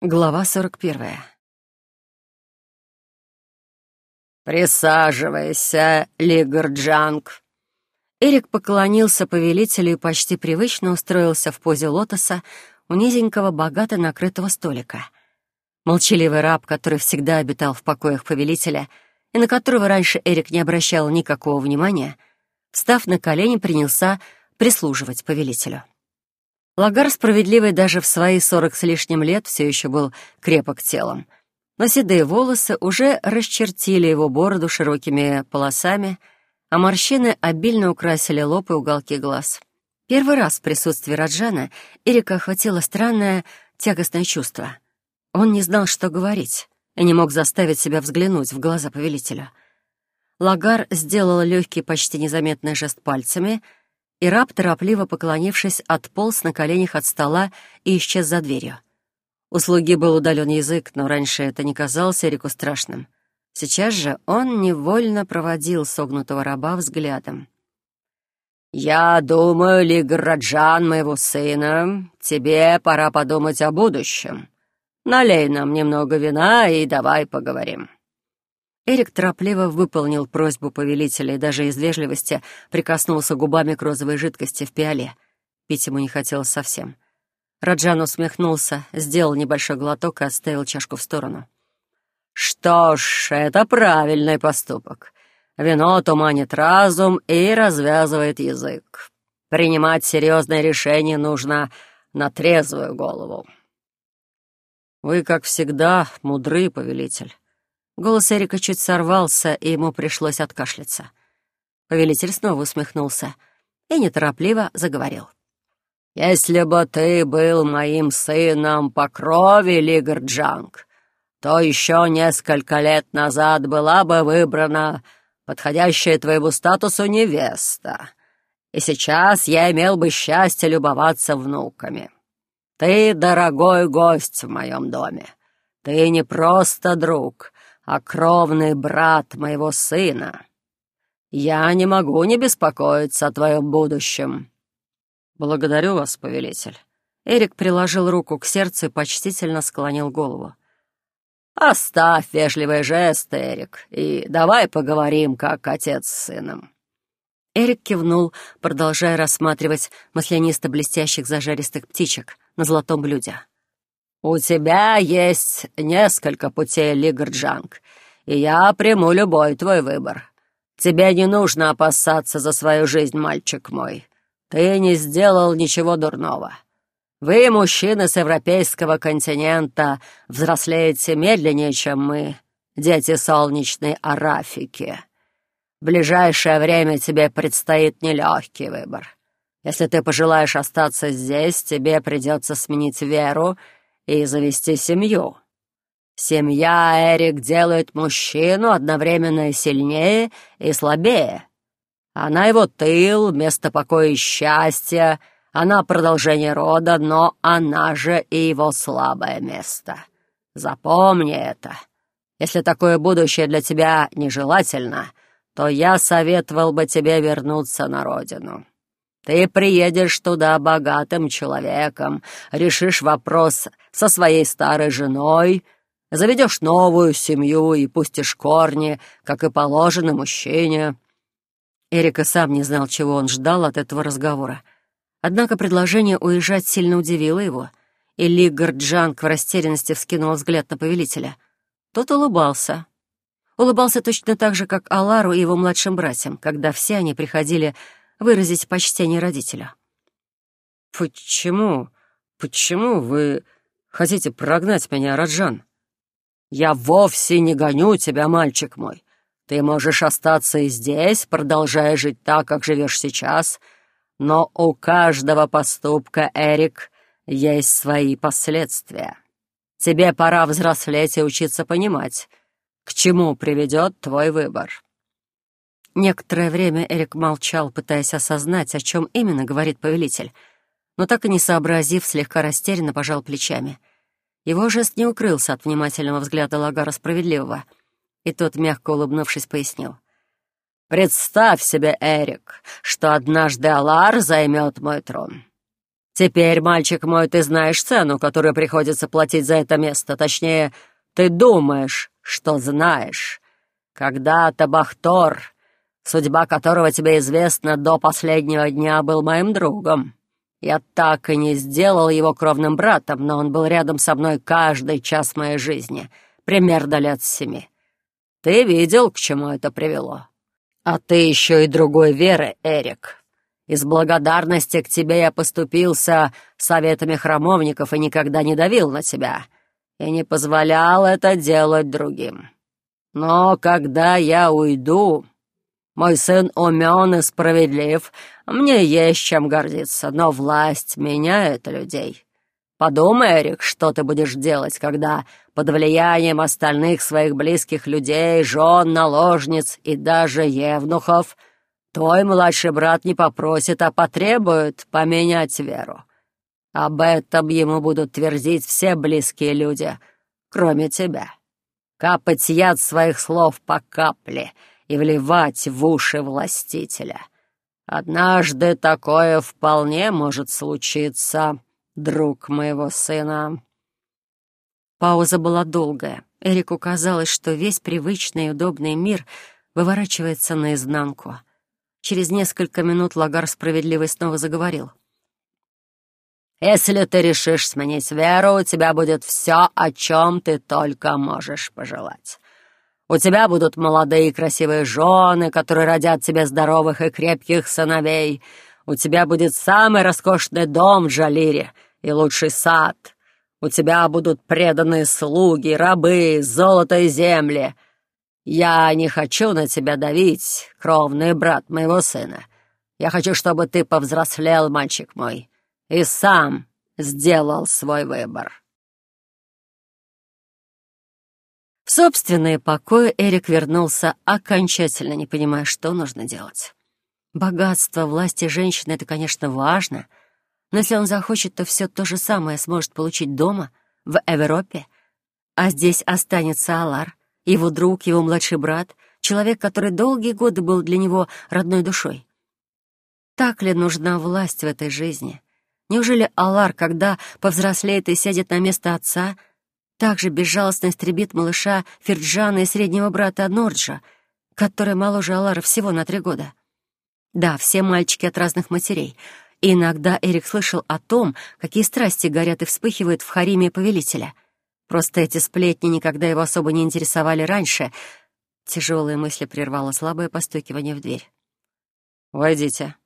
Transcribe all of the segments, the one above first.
Глава сорок первая. «Присаживайся, Лигарджанг». Эрик поклонился повелителю и почти привычно устроился в позе лотоса у низенького, богато накрытого столика. Молчаливый раб, который всегда обитал в покоях повелителя и на которого раньше Эрик не обращал никакого внимания, встав на колени, принялся прислуживать повелителю. Лагар справедливый даже в свои сорок с лишним лет все еще был крепок телом. Но седые волосы уже расчертили его бороду широкими полосами, а морщины обильно украсили лоб и уголки глаз. Первый раз в присутствии Раджана Эрика охватило странное тягостное чувство. Он не знал, что говорить, и не мог заставить себя взглянуть в глаза повелителя. Лагар сделал легкий, почти незаметный жест пальцами — и раб, торопливо поклонившись, отполз на коленях от стола и исчез за дверью. У слуги был удален язык, но раньше это не казалось Эрику страшным. Сейчас же он невольно проводил согнутого раба взглядом. «Я думаю, Лиграджан, моего сына, тебе пора подумать о будущем. Налей нам немного вина и давай поговорим». Эрик торопливо выполнил просьбу повелителя и даже из вежливости прикоснулся губами к розовой жидкости в пиале. Пить ему не хотелось совсем. Раджан усмехнулся, сделал небольшой глоток и отставил чашку в сторону. «Что ж, это правильный поступок. Вино туманит разум и развязывает язык. Принимать серьезное решение нужно на трезвую голову». «Вы, как всегда, мудрый повелитель», Голос Эрика чуть сорвался, и ему пришлось откашляться. Повелитель снова усмехнулся и неторопливо заговорил. «Если бы ты был моим сыном по крови, Лигарджанг, то еще несколько лет назад была бы выбрана подходящая твоему статусу невеста, и сейчас я имел бы счастье любоваться внуками. Ты дорогой гость в моем доме. Ты не просто друг, а кровный брат моего сына. Я не могу не беспокоиться о твоем будущем». «Благодарю вас, повелитель». Эрик приложил руку к сердцу и почтительно склонил голову. «Оставь вежливый жест, Эрик, и давай поговорим, как отец с сыном». Эрик кивнул, продолжая рассматривать маслянисто-блестящих зажаристых птичек на золотом блюде. «У тебя есть несколько путей, Лигарджанг, и я приму любой твой выбор. Тебе не нужно опасаться за свою жизнь, мальчик мой. Ты не сделал ничего дурного. Вы, мужчины с европейского континента, взрослеете медленнее, чем мы, дети солнечной Арафики. В ближайшее время тебе предстоит нелегкий выбор. Если ты пожелаешь остаться здесь, тебе придется сменить веру — и завести семью. Семья, Эрик, делает мужчину одновременно сильнее, и слабее. Она его тыл, место покоя и счастья, она продолжение рода, но она же и его слабое место. Запомни это. Если такое будущее для тебя нежелательно, то я советовал бы тебе вернуться на родину. Ты приедешь туда богатым человеком, решишь вопрос со своей старой женой, заведешь новую семью и пустишь корни, как и положено мужчине». Эрика сам не знал, чего он ждал от этого разговора. Однако предложение уезжать сильно удивило его, и Ли Горджанг в растерянности вскинул взгляд на повелителя. Тот улыбался. Улыбался точно так же, как Алару и его младшим братьям, когда все они приходили выразить почтение родителя. «Почему? Почему вы хотите прогнать меня, Раджан?» «Я вовсе не гоню тебя, мальчик мой. Ты можешь остаться и здесь, продолжая жить так, как живешь сейчас, но у каждого поступка, Эрик, есть свои последствия. Тебе пора взрослеть и учиться понимать, к чему приведет твой выбор». Некоторое время Эрик молчал, пытаясь осознать, о чем именно говорит повелитель, но так и не сообразив, слегка растерянно пожал плечами. Его жест не укрылся от внимательного взгляда Лагара Справедливого, и тот, мягко улыбнувшись, пояснил. «Представь себе, Эрик, что однажды Алар займет мой трон. Теперь, мальчик мой, ты знаешь цену, которую приходится платить за это место. Точнее, ты думаешь, что знаешь. Когда-то Бахтор, судьба которого тебе известна до последнего дня, был моим другом. Я так и не сделал его кровным братом, но он был рядом со мной каждый час моей жизни, примерно лет семи. Ты видел, к чему это привело? А ты еще и другой веры, Эрик. Из благодарности к тебе я поступился советами храмовников и никогда не давил на тебя, и не позволял это делать другим. Но когда я уйду, мой сын умен и справедлив, мне есть чем гордиться, но власть меняет людей. Подумай, Эрик, что ты будешь делать, когда под влиянием остальных своих близких людей, жен, наложниц и даже евнухов — Твой младший брат не попросит, а потребует поменять веру. Об этом ему будут твердить все близкие люди, кроме тебя. Капать яд своих слов по капле и вливать в уши властителя. Однажды такое вполне может случиться, друг моего сына». Пауза была долгая. Эрику казалось, что весь привычный и удобный мир выворачивается наизнанку — Через несколько минут Лагар справедливый снова заговорил. «Если ты решишь сменить веру, у тебя будет все, о чем ты только можешь пожелать. У тебя будут молодые и красивые жены, которые родят тебе здоровых и крепких сыновей. У тебя будет самый роскошный дом в Джалире и лучший сад. У тебя будут преданные слуги, рабы, золото земли». «Я не хочу на тебя давить, кровный брат моего сына. Я хочу, чтобы ты повзрослел, мальчик мой, и сам сделал свой выбор». В собственные покои Эрик вернулся, окончательно не понимая, что нужно делать. Богатство, власть и женщины — это, конечно, важно, но если он захочет, то все то же самое сможет получить дома, в Европе, а здесь останется Алар, его друг, его младший брат, человек, который долгие годы был для него родной душой. Так ли нужна власть в этой жизни? Неужели Алар, когда повзрослеет и сядет на место отца, также безжалостно истребит малыша Ферджана и среднего брата Норджа, который моложе Алара всего на три года? Да, все мальчики от разных матерей. И иногда Эрик слышал о том, какие страсти горят и вспыхивают в хариме повелителя — Просто эти сплетни никогда его особо не интересовали раньше. Тяжелые мысли прервало слабое постукивание в дверь. «Войдите».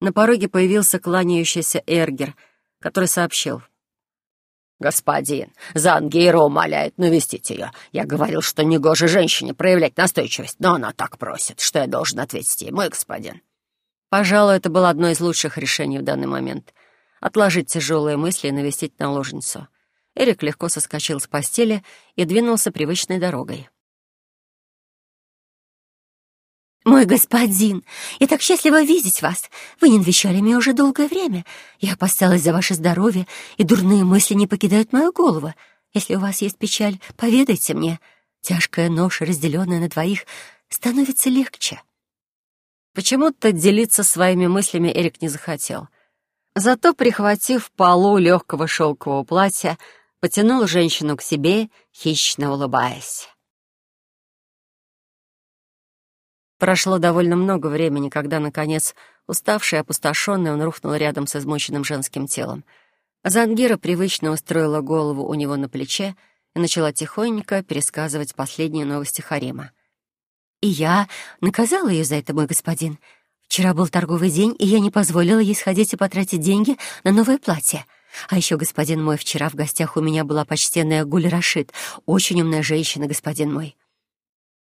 На пороге появился кланяющийся Эргер, который сообщил. «Господин, Зангейро умоляет навестить ее. Я говорил, что негоже женщине проявлять настойчивость, но она так просит, что я должен ответить ей, мой господин». Пожалуй, это было одно из лучших решений в данный момент — отложить тяжелые мысли и навестить наложницу. Эрик легко соскочил с постели и двинулся привычной дорогой. «Мой господин, я так счастлива видеть вас. Вы не навещали меня уже долгое время. Я опасалась за ваше здоровье, и дурные мысли не покидают мою голову. Если у вас есть печаль, поведайте мне. Тяжкая ноша, разделенная на двоих, становится легче». Почему-то делиться своими мыслями Эрик не захотел. Зато, прихватив полу легкого шелкового платья, потянул женщину к себе, хищно улыбаясь. Прошло довольно много времени, когда, наконец, уставший и опустошенный, он рухнул рядом с измученным женским телом. Зангира привычно устроила голову у него на плече и начала тихонько пересказывать последние новости Харима. «И я наказала ее за это, мой господин. Вчера был торговый день, и я не позволила ей сходить и потратить деньги на новое платье. А еще, господин мой, вчера в гостях у меня была почтенная Гуль Рашид, очень умная женщина, господин мой».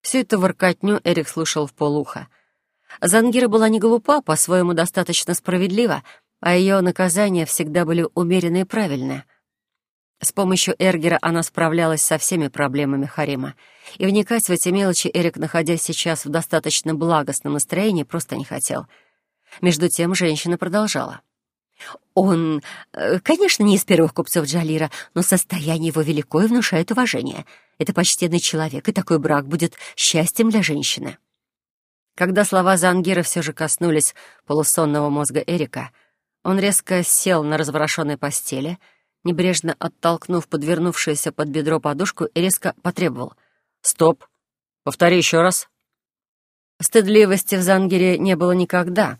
Всю эту воркотню Эрик слушал в полуха. Зангира была не глупа, по-своему достаточно справедлива, а ее наказания всегда были умеренные и правильные. С помощью Эргера она справлялась со всеми проблемами Харима, и вникать в эти мелочи Эрик, находясь сейчас в достаточно благостном настроении, просто не хотел. Между тем женщина продолжала. Он, э, конечно, не из первых купцов Джалира, но состояние его велико и внушает уважение. Это почтенный человек, и такой брак будет счастьем для женщины. Когда слова Зангира все же коснулись полусонного мозга Эрика, Он резко сел на разворошенной постели, небрежно оттолкнув подвернувшуюся под бедро подушку и резко потребовал. «Стоп! Повтори еще раз!» Стыдливости в Зангере не было никогда.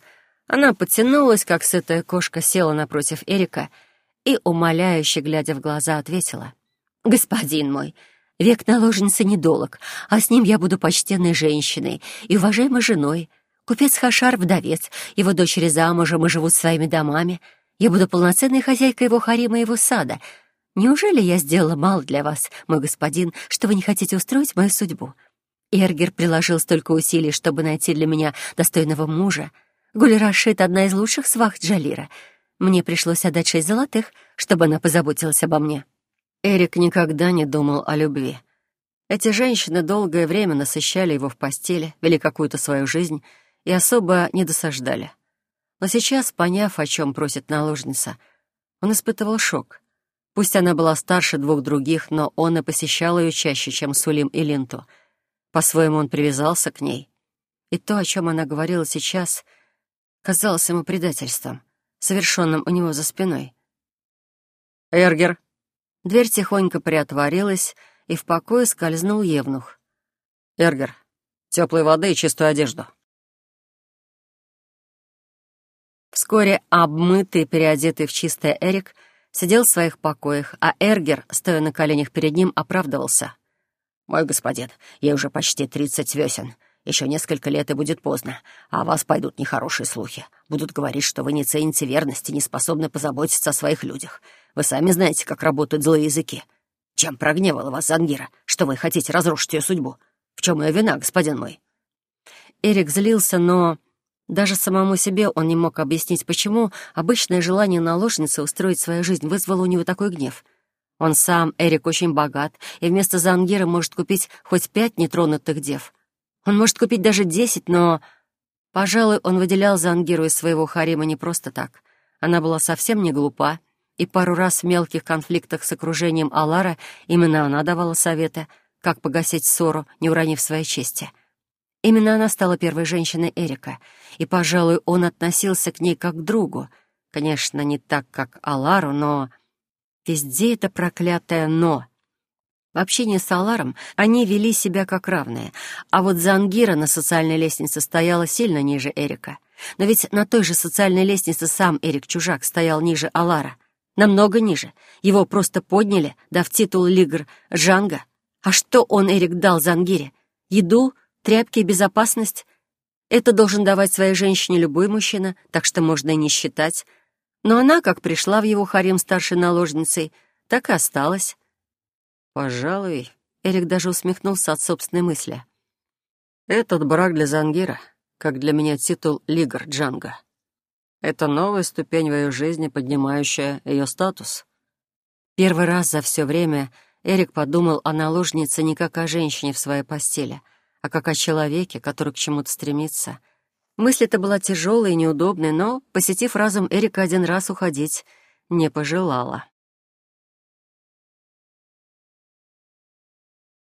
Она подтянулась, как сытая кошка, села напротив Эрика и, умоляюще глядя в глаза, ответила. «Господин мой, век наложницы недолог, а с ним я буду почтенной женщиной и уважаемой женой. Купец Хашар — вдовец, его дочери замужем и живут своими домами. Я буду полноценной хозяйкой его харима и его сада. Неужели я сделала мало для вас, мой господин, что вы не хотите устроить мою судьбу?» Эргер приложил столько усилий, чтобы найти для меня достойного мужа. Гуль Рашид — одна из лучших свах Джалира. Мне пришлось отдать шесть золотых, чтобы она позаботилась обо мне. Эрик никогда не думал о любви. Эти женщины долгое время насыщали его в постели, вели какую-то свою жизнь и особо не досаждали. Но сейчас, поняв, о чем просит наложница, он испытывал шок. Пусть она была старше двух других, но он и посещал ее чаще, чем Сулим и Линту — по-своему он привязался к ней. И то, о чем она говорила сейчас, казалось ему предательством, совершенным у него за спиной. «Эргер!» Дверь тихонько приотворилась, и в покое скользнул Евнух. «Эргер, теплой воды и чистую одежду». Вскоре обмытый, переодетый в чистое Эрик сидел в своих покоях, а Эргер, стоя на коленях перед ним, оправдывался. «Мой господин, ей уже почти тридцать весен. Еще несколько лет и будет поздно, а о вас пойдут нехорошие слухи. Будут говорить, что вы не цените верности, не способны позаботиться о своих людях. Вы сами знаете, как работают злые языки. Чем прогневала вас Зангира, что вы хотите разрушить ее судьбу? В чем ее вина, господин мой?» Эрик злился, но даже самому себе он не мог объяснить, почему обычное желание наложницы устроить свою жизнь вызвало у него такой гнев — он сам, Эрик, очень богат, и вместо Зангира может купить хоть пять нетронутых дев. Он может купить даже десять, но... Пожалуй, он выделял Зангиру из своего харима не просто так. Она была совсем не глупа, и пару раз в мелких конфликтах с окружением Алара именно она давала советы, как погасить ссору, не уронив своей чести. Именно она стала первой женщиной Эрика, и, пожалуй, он относился к ней как к другу. Конечно, не так, как Алару, но... Везде это проклятое «но». В общении с Аларом они вели себя как равные, а вот Зангира на социальной лестнице стояла сильно ниже Эрика. Но ведь на той же социальной лестнице сам Эрик Чужак стоял ниже Алара. Намного ниже. Его просто подняли, дав титул Лигр Жанга. А что он, Эрик, дал Зангире? Еду, тряпки и безопасность? Это должен давать своей женщине любой мужчина, так что можно и не считать. Но она, как пришла в его харем старшей наложницей, так и осталась. Пожалуй, Эрик даже усмехнулся от собственной мысли. Этот брак для Зангира, как для меня титул Лигр Джанга. Это новая ступень в ее жизни, поднимающая ее статус. Первый раз за все время Эрик подумал о наложнице не как о женщине в своей постели, а как о человеке, который к чему-то стремится — Мысль эта была тяжелой и неудобной, но, посетив разум, Эрика один раз уходить не пожелала.